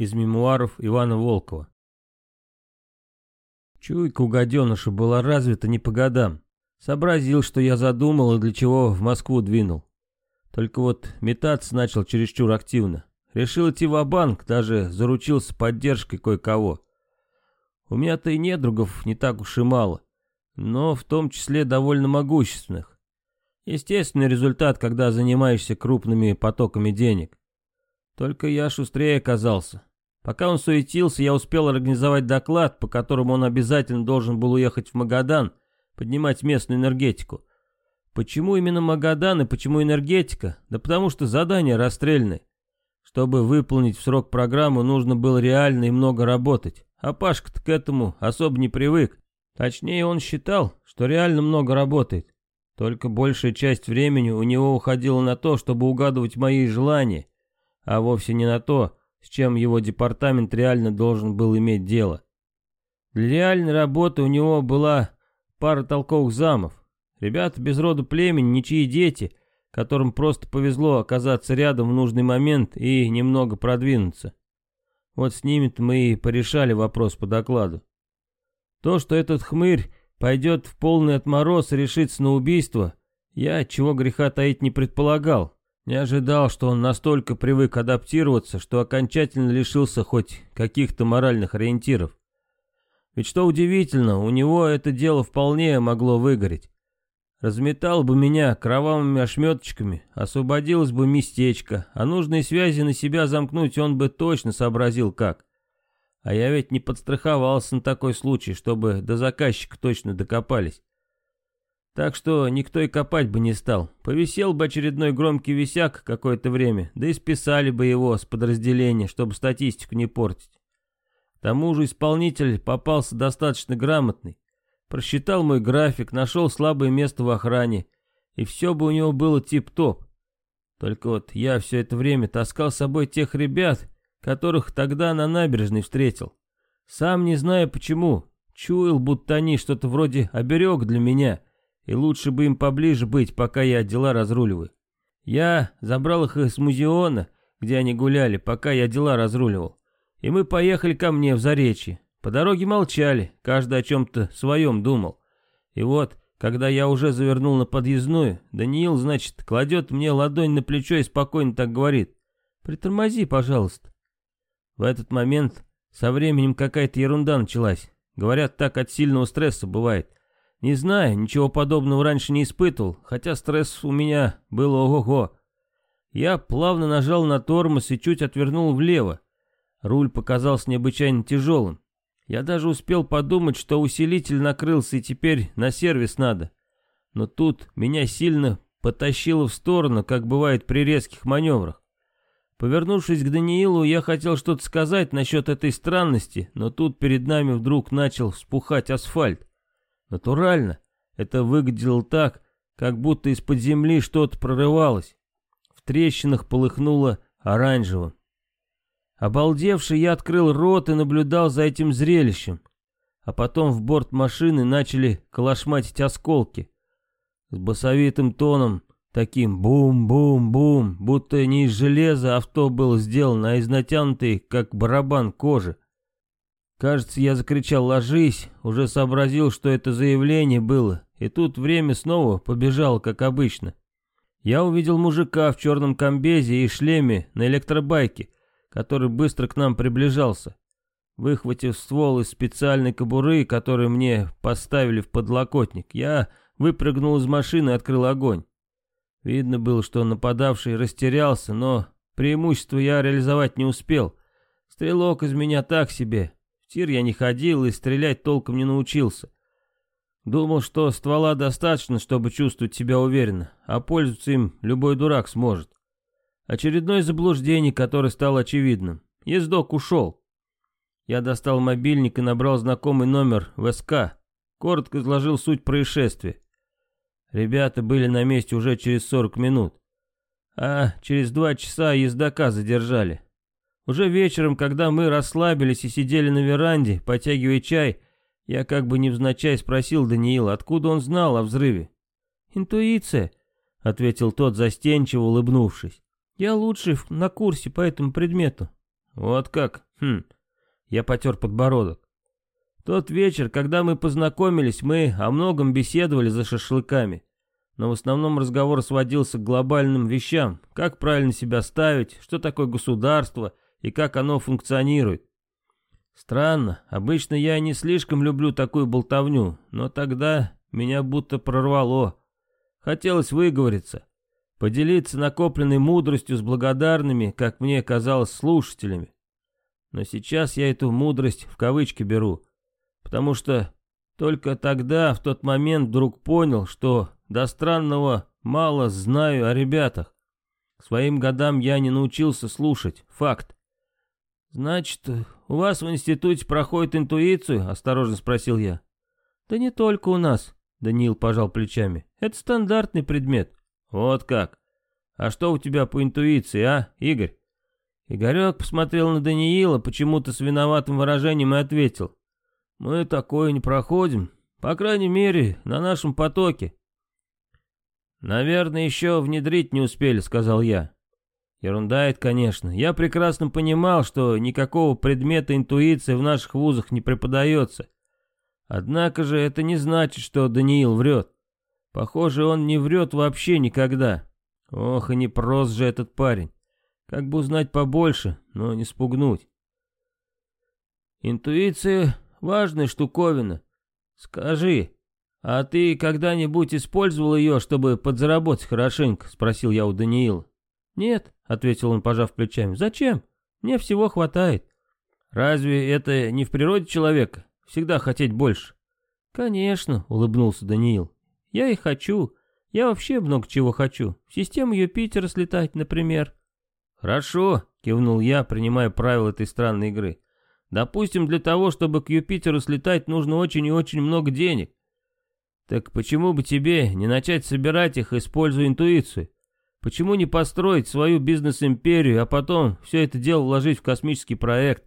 Из мемуаров Ивана Волкова. Чуйка у гаденыша была развита не по годам. Сообразил, что я задумал и для чего в Москву двинул. Только вот метаться начал чересчур активно. Решил идти в банк даже заручился поддержкой кое-кого. У меня-то и недругов не так уж и мало, но в том числе довольно могущественных. Естественный результат, когда занимаешься крупными потоками денег. Только я шустрее оказался. Пока он суетился, я успел организовать доклад, по которому он обязательно должен был уехать в Магадан, поднимать местную энергетику. Почему именно Магадан и почему энергетика? Да потому что задание расстрельное. Чтобы выполнить в срок программу, нужно было реально и много работать. А Пашка-то к этому особо не привык. Точнее, он считал, что реально много работает. Только большая часть времени у него уходила на то, чтобы угадывать мои желания, а вовсе не на то, с чем его департамент реально должен был иметь дело. Для реальной работы у него была пара толковых замов. Ребята без рода племени, ничьи дети, которым просто повезло оказаться рядом в нужный момент и немного продвинуться. Вот с ними-то мы и порешали вопрос по докладу. То, что этот хмырь пойдет в полный отмороз и решится на убийство, я, чего греха таить, не предполагал. Не ожидал, что он настолько привык адаптироваться, что окончательно лишился хоть каких-то моральных ориентиров. Ведь что удивительно, у него это дело вполне могло выгореть. Разметал бы меня кровавыми ошметочками, освободилось бы местечко, а нужные связи на себя замкнуть он бы точно сообразил как. А я ведь не подстраховался на такой случай, чтобы до заказчика точно докопались. Так что никто и копать бы не стал. Повисел бы очередной громкий висяк какое-то время, да и списали бы его с подразделения, чтобы статистику не портить. К тому же исполнитель попался достаточно грамотный. Просчитал мой график, нашел слабое место в охране, и все бы у него было тип-топ. Только вот я все это время таскал с собой тех ребят, которых тогда на набережной встретил. Сам не знаю почему, чуял, будто они что-то вроде оберег для меня, и лучше бы им поближе быть, пока я дела разруливаю. Я забрал их из музеона, где они гуляли, пока я дела разруливал. И мы поехали ко мне в Заречье. По дороге молчали, каждый о чем-то своем думал. И вот, когда я уже завернул на подъездную, Даниил, значит, кладет мне ладонь на плечо и спокойно так говорит. «Притормози, пожалуйста». В этот момент со временем какая-то ерунда началась. Говорят, так от сильного стресса бывает. Не знаю, ничего подобного раньше не испытывал, хотя стресс у меня был ого-го. Я плавно нажал на тормоз и чуть отвернул влево. Руль показался необычайно тяжелым. Я даже успел подумать, что усилитель накрылся и теперь на сервис надо. Но тут меня сильно потащило в сторону, как бывает при резких маневрах. Повернувшись к Даниилу, я хотел что-то сказать насчет этой странности, но тут перед нами вдруг начал вспухать асфальт. Натурально, это выглядело так, как будто из-под земли что-то прорывалось. В трещинах полыхнуло оранжевым. Обалдевший, я открыл рот и наблюдал за этим зрелищем. А потом в борт машины начали колошматить осколки. С басовитым тоном, таким бум-бум-бум, будто не из железа авто было сделано, а из натянутой, как барабан кожи. Кажется, я закричал «Ложись!», уже сообразил, что это заявление было, и тут время снова побежало, как обычно. Я увидел мужика в черном комбезе и шлеме на электробайке, который быстро к нам приближался. Выхватив ствол из специальной кобуры, которую мне поставили в подлокотник, я выпрыгнул из машины и открыл огонь. Видно было, что нападавший растерялся, но преимущество я реализовать не успел. Стрелок из меня так себе. Тир я не ходил и стрелять толком не научился. Думал, что ствола достаточно, чтобы чувствовать себя уверенно, а пользоваться им любой дурак сможет. Очередное заблуждение, которое стало очевидным. Ездок ушел. Я достал мобильник и набрал знакомый номер в СК. Коротко изложил суть происшествия. Ребята были на месте уже через 40 минут. А через два часа ездока задержали. Уже вечером, когда мы расслабились и сидели на веранде, потягивая чай, я как бы невзначай спросил Даниила, откуда он знал о взрыве. «Интуиция», — ответил тот, застенчиво улыбнувшись. Я лучший на курсе по этому предмету. Вот как? Хм, я потер подбородок. Тот вечер, когда мы познакомились, мы о многом беседовали за шашлыками. Но в основном разговор сводился к глобальным вещам. Как правильно себя ставить, что такое государство и как оно функционирует. Странно, обычно я не слишком люблю такую болтовню, но тогда меня будто прорвало. Хотелось выговориться, поделиться накопленной мудростью с благодарными, как мне казалось, слушателями. Но сейчас я эту мудрость в кавычки беру, потому что только тогда, в тот момент, вдруг понял, что до странного мало знаю о ребятах. Своим годам я не научился слушать, факт. «Значит, у вас в институте проходит интуицию?» — осторожно спросил я. «Да не только у нас», — Даниил пожал плечами. «Это стандартный предмет». «Вот как? А что у тебя по интуиции, а, Игорь?» Игорек посмотрел на Даниила почему-то с виноватым выражением и ответил. «Мы такое не проходим, по крайней мере, на нашем потоке». «Наверное, еще внедрить не успели», — сказал я. Ерунда это, конечно. Я прекрасно понимал, что никакого предмета интуиции в наших вузах не преподается. Однако же это не значит, что Даниил врет. Похоже, он не врет вообще никогда. Ох, и не прост же этот парень. Как бы узнать побольше, но не спугнуть. Интуиция — важная штуковина. Скажи, а ты когда-нибудь использовал ее, чтобы подзаработать хорошенько? Спросил я у Даниила. Нет, ответил он, пожав плечами. Зачем? Мне всего хватает. Разве это не в природе человека? Всегда хотеть больше. Конечно, улыбнулся Даниил. Я и хочу. Я вообще много чего хочу. В систему Юпитера слетать, например. «Хорошо», — кивнул я, принимая правила этой странной игры. «Допустим, для того, чтобы к Юпитеру слетать, нужно очень и очень много денег. Так почему бы тебе не начать собирать их, используя интуицию? Почему не построить свою бизнес-империю, а потом все это дело вложить в космический проект?»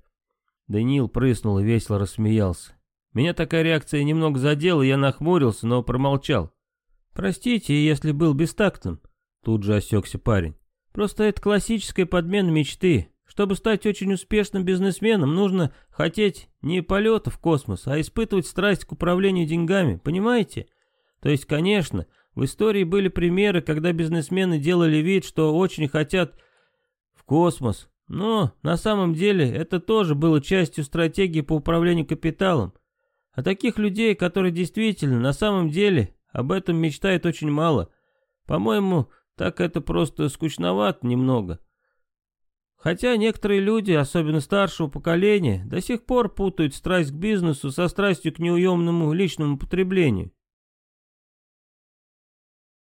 Даниил прыснул и весело рассмеялся. Меня такая реакция немного задела, я нахмурился, но промолчал. «Простите, если был бестактным», — тут же осекся парень. Просто это классическая подмена мечты. Чтобы стать очень успешным бизнесменом, нужно хотеть не полета в космос, а испытывать страсть к управлению деньгами, понимаете? То есть, конечно, в истории были примеры, когда бизнесмены делали вид, что очень хотят в космос, но на самом деле это тоже было частью стратегии по управлению капиталом. А таких людей, которые действительно на самом деле об этом мечтают очень мало. По-моему, так это просто скучновато немного. Хотя некоторые люди, особенно старшего поколения, до сих пор путают страсть к бизнесу со страстью к неуемному личному потреблению.